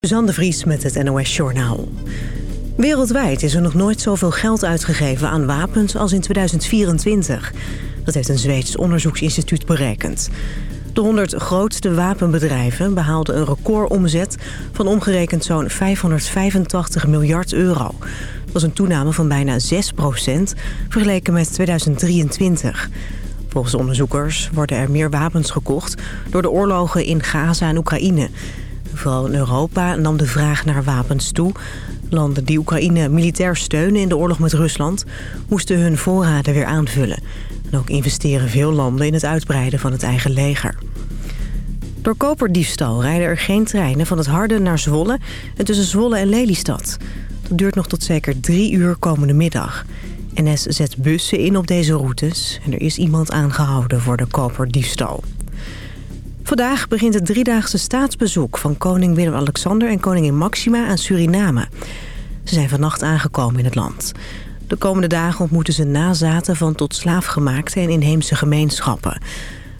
De Vries met het NOS Journaal. Wereldwijd is er nog nooit zoveel geld uitgegeven aan wapens als in 2024. Dat heeft een Zweeds onderzoeksinstituut berekend. De 100 grootste wapenbedrijven behaalden een recordomzet... van omgerekend zo'n 585 miljard euro. Dat was een toename van bijna 6 procent, vergeleken met 2023. Volgens onderzoekers worden er meer wapens gekocht... door de oorlogen in Gaza en Oekraïne... Vooral in Europa nam de vraag naar wapens toe. Landen die Oekraïne militair steunen in de oorlog met Rusland... moesten hun voorraden weer aanvullen. En ook investeren veel landen in het uitbreiden van het eigen leger. Door koperdiefstal rijden er geen treinen van het Harde naar Zwolle... en tussen Zwolle en Lelystad. Dat duurt nog tot zeker drie uur komende middag. NS zet bussen in op deze routes... en er is iemand aangehouden voor de koperdiefstal. Vandaag begint het driedaagse staatsbezoek van koning Willem-Alexander en koningin Maxima aan Suriname. Ze zijn vannacht aangekomen in het land. De komende dagen ontmoeten ze nazaten van tot slaafgemaakte en inheemse gemeenschappen.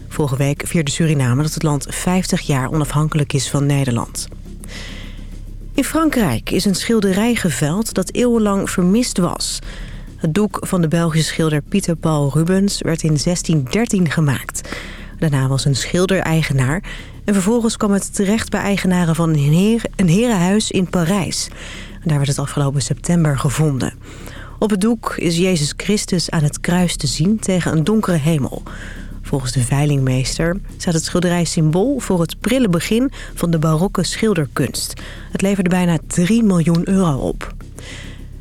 Vorige week vierde Suriname dat het land 50 jaar onafhankelijk is van Nederland. In Frankrijk is een schilderij geveld dat eeuwenlang vermist was. Het doek van de Belgische schilder Pieter Paul Rubens werd in 1613 gemaakt... Daarna was een schilder eigenaar. En vervolgens kwam het terecht bij eigenaren van een, heer, herenhuis in Parijs. Daar werd het afgelopen september gevonden. Op het doek is Jezus Christus aan het kruis te zien tegen een donkere hemel. Volgens de veilingmeester staat het schilderij symbool voor het prille begin van de barokke schilderkunst. Het leverde bijna 3 miljoen euro op.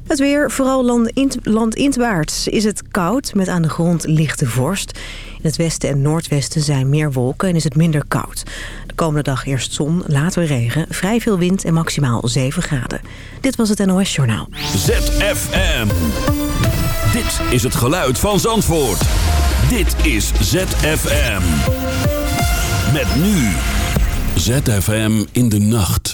Het weer, vooral landinwaarts, is het koud met aan de grond lichte vorst. In het westen en noordwesten zijn meer wolken en is het minder koud. De komende dag eerst zon, later regen, vrij veel wind en maximaal 7 graden. Dit was het NOS Journaal. ZFM. Dit is het geluid van Zandvoort. Dit is ZFM. Met nu. ZFM in de nacht.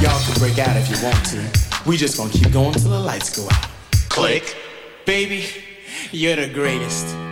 Y'all can break out if you want to. We just gonna keep going till the lights go out. Click. Baby, you're the greatest.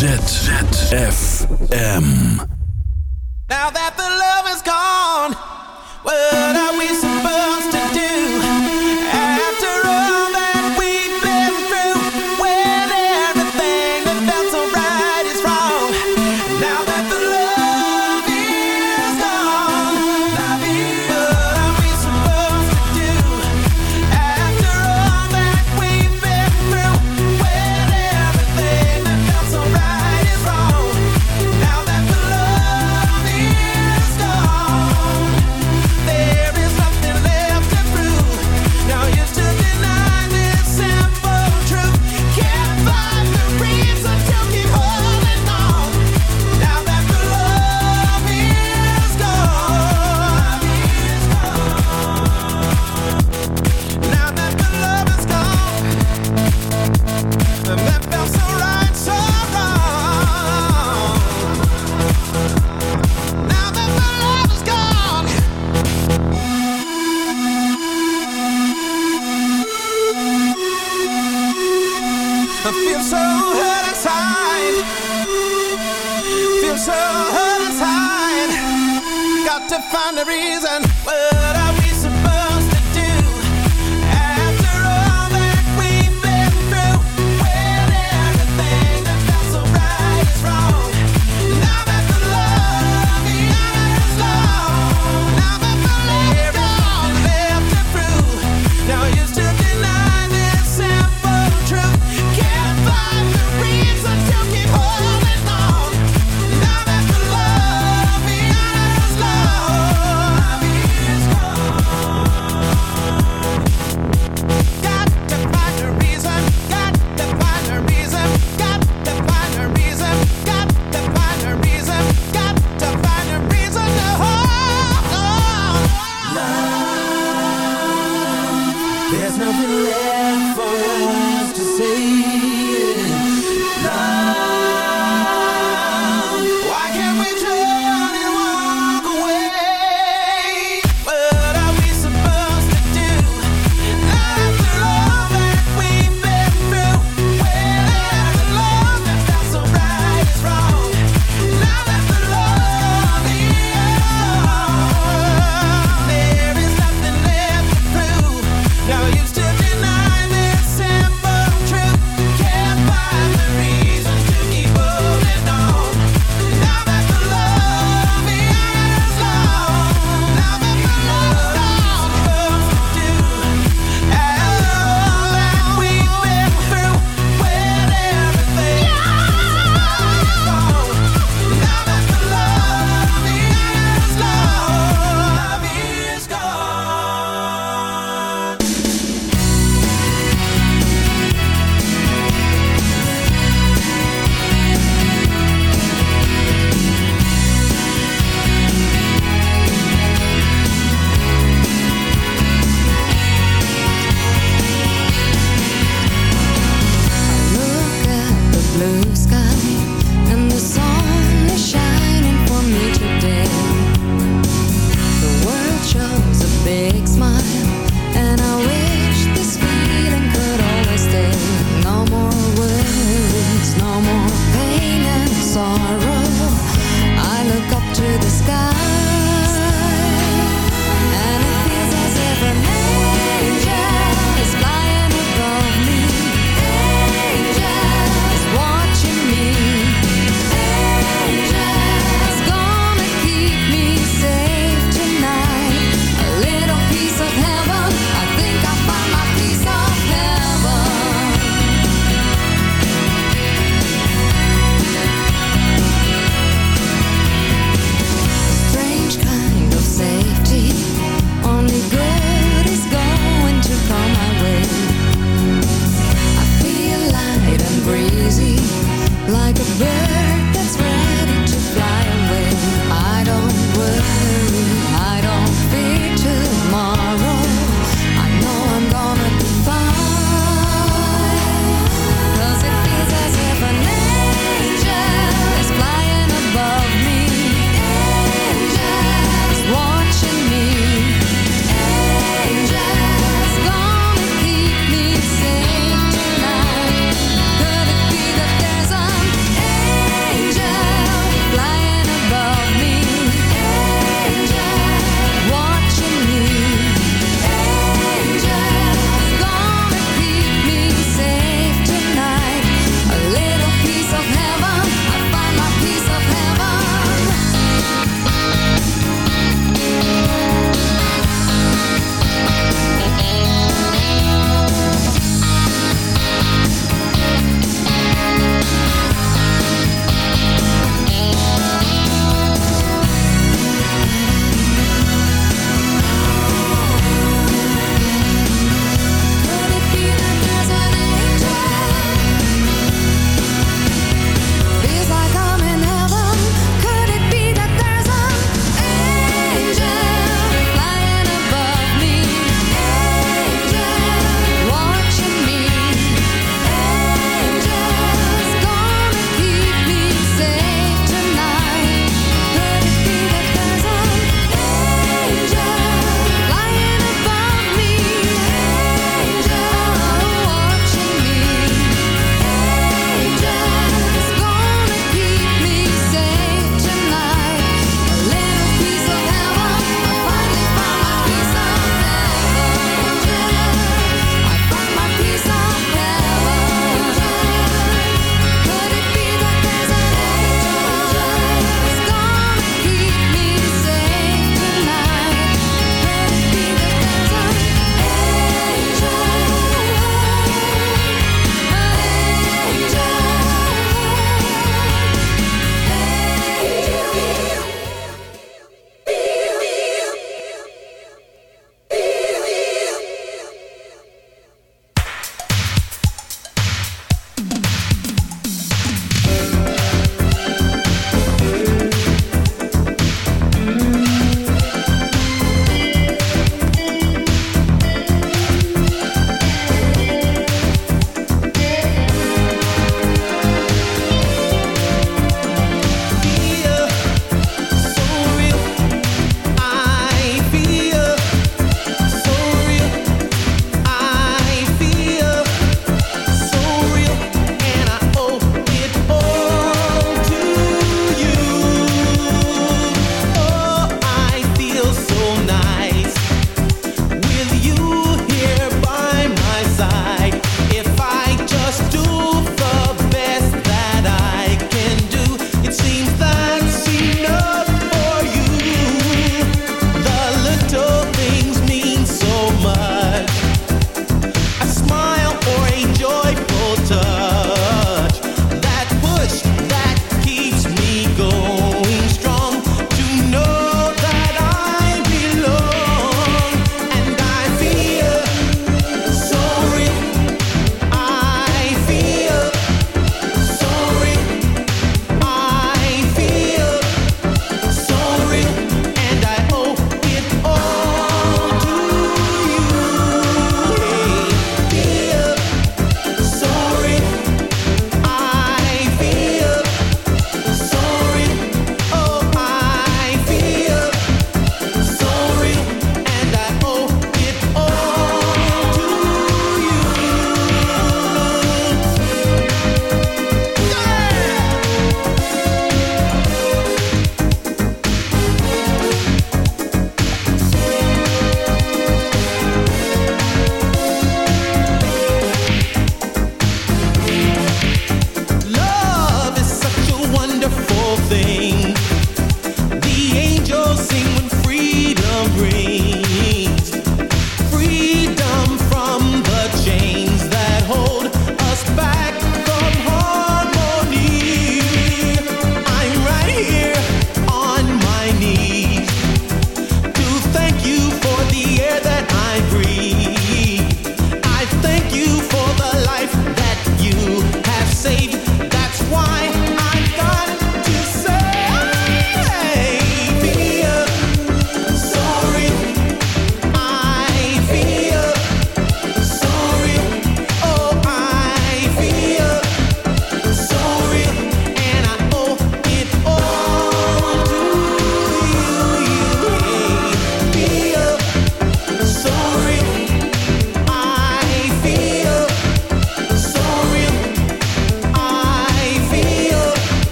ZZFM. Now that the love is gone, what are we supposed to do?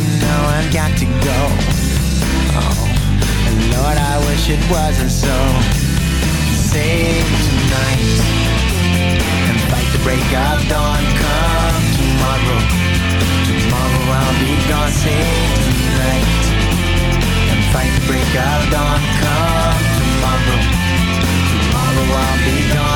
You know I've got to go. Oh, Lord, I wish it wasn't so. Save tonight and fight the break of dawn. Come tomorrow, tomorrow I'll be gone. Save tonight and fight the break of dawn. Come tomorrow, tomorrow I'll be gone.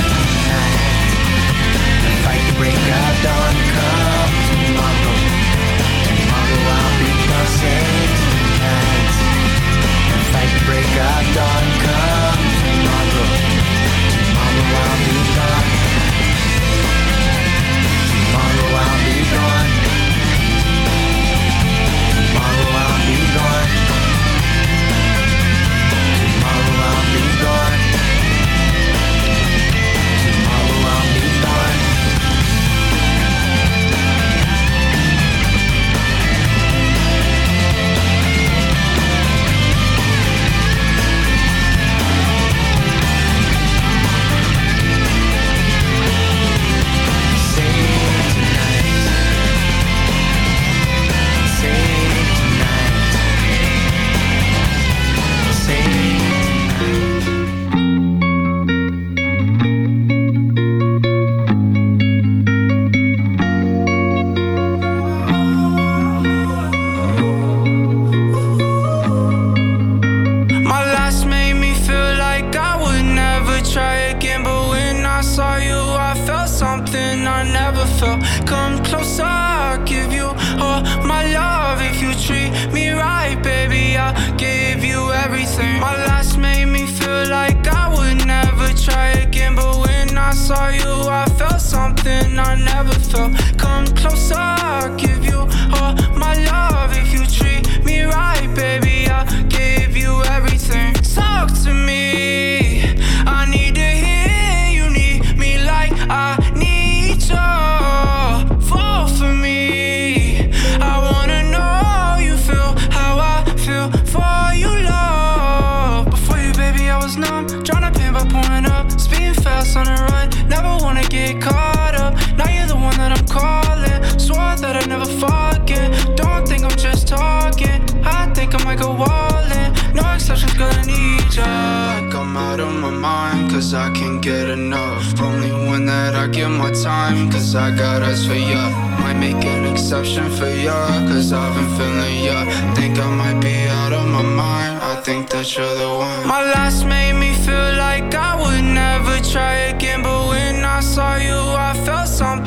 break of dawn, come tomorrow. Tomorrow I'll be save tonight. And fight the break of dawn,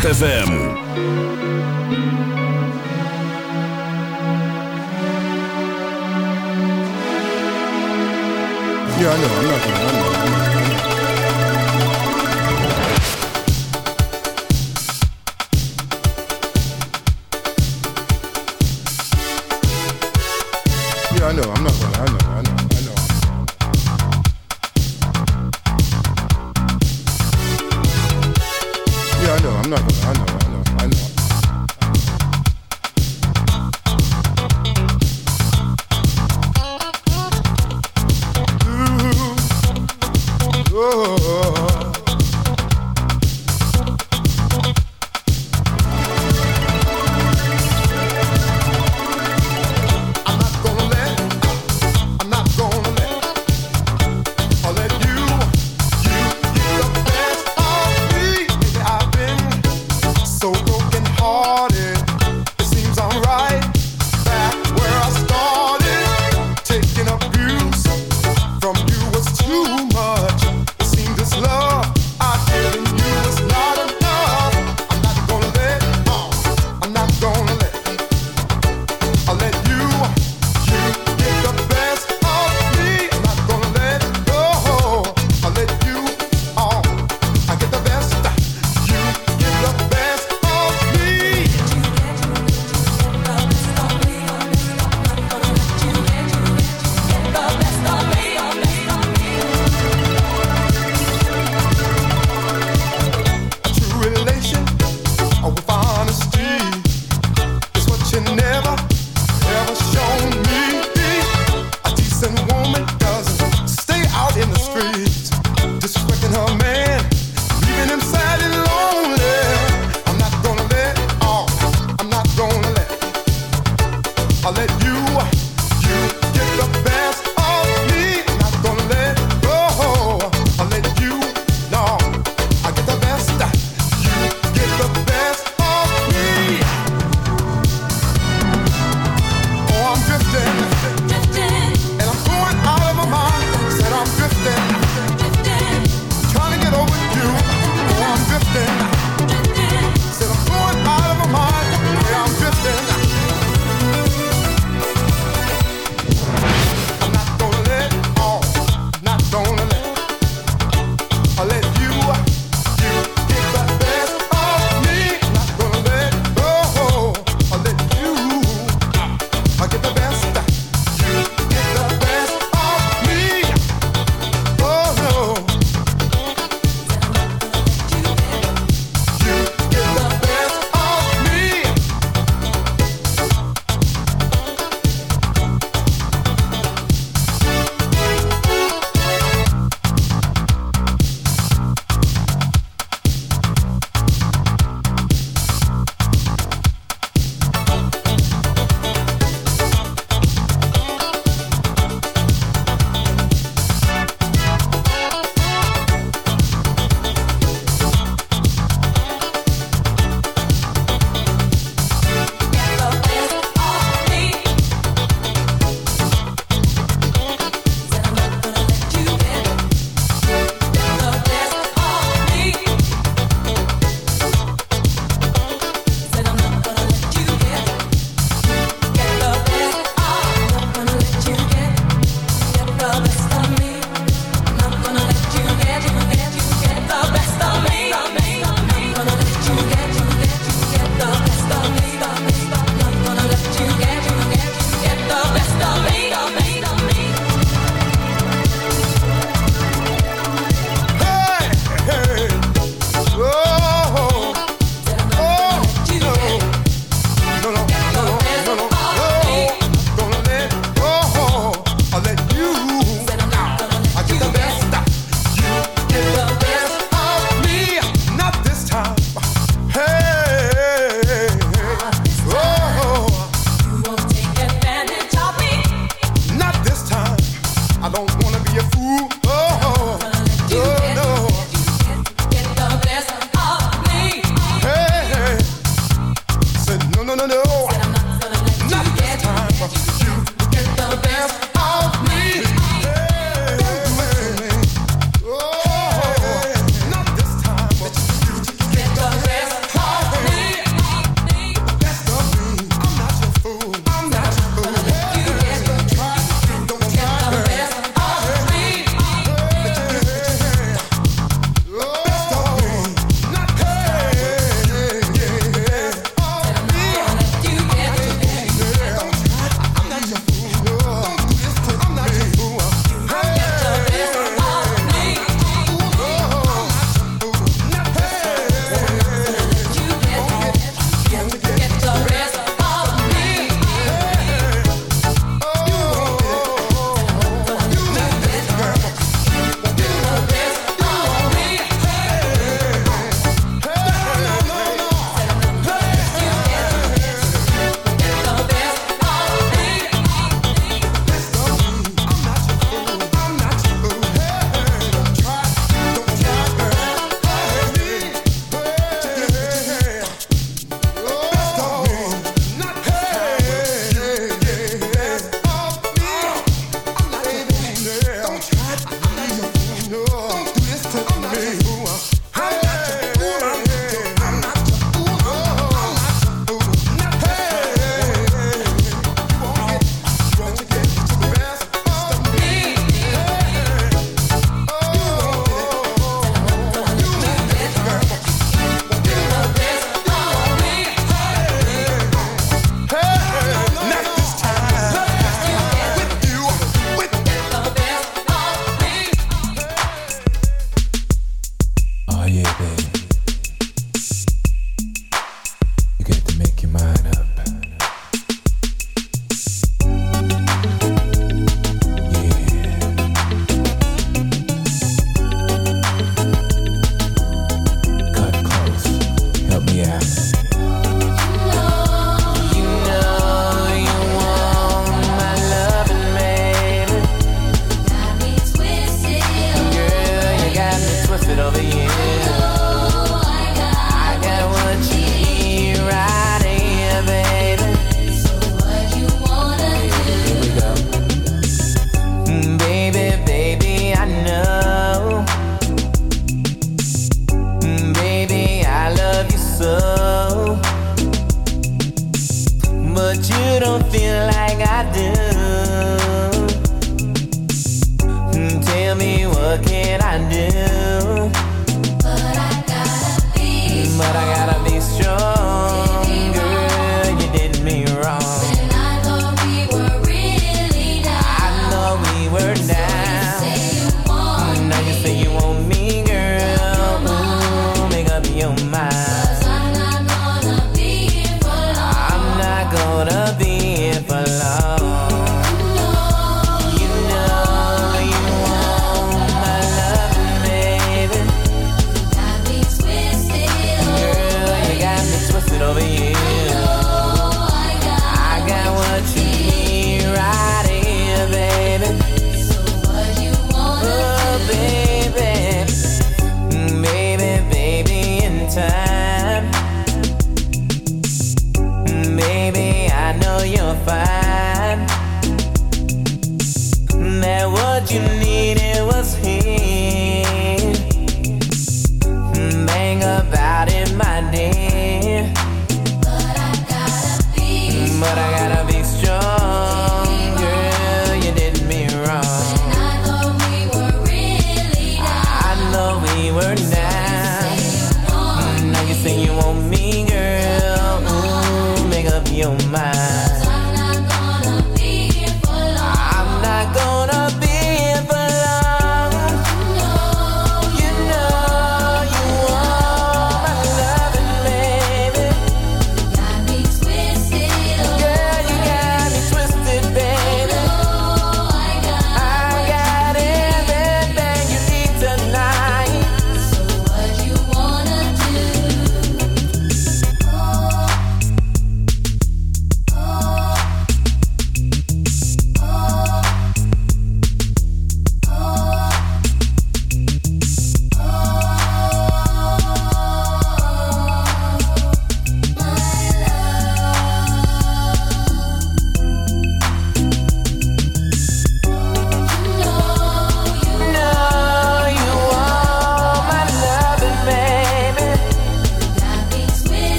ZFM. Yeah, I know. I'm not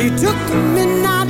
He took the midnight